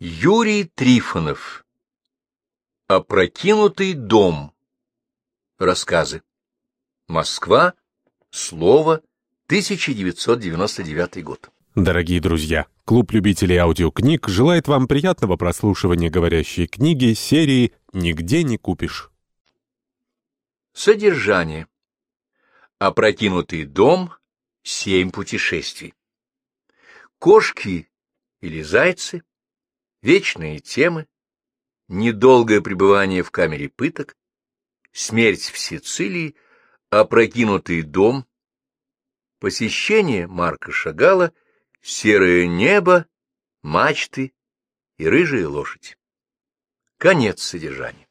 Юрий Трифонов. Опрокинутый дом. Рассказы. Москва. Слово. 1999 год. Дорогие друзья, клуб любителей аудиокниг желает вам приятного прослушивания говорящей книги серии «Нигде не купишь». Содержание. Опрокинутый дом. Семь путешествий. Кошки или зайцы вечные темы, недолгое пребывание в камере пыток, смерть в Сицилии, опрокинутый дом, посещение Марка Шагала, серое небо, мачты и рыжая лошадь. Конец содержания.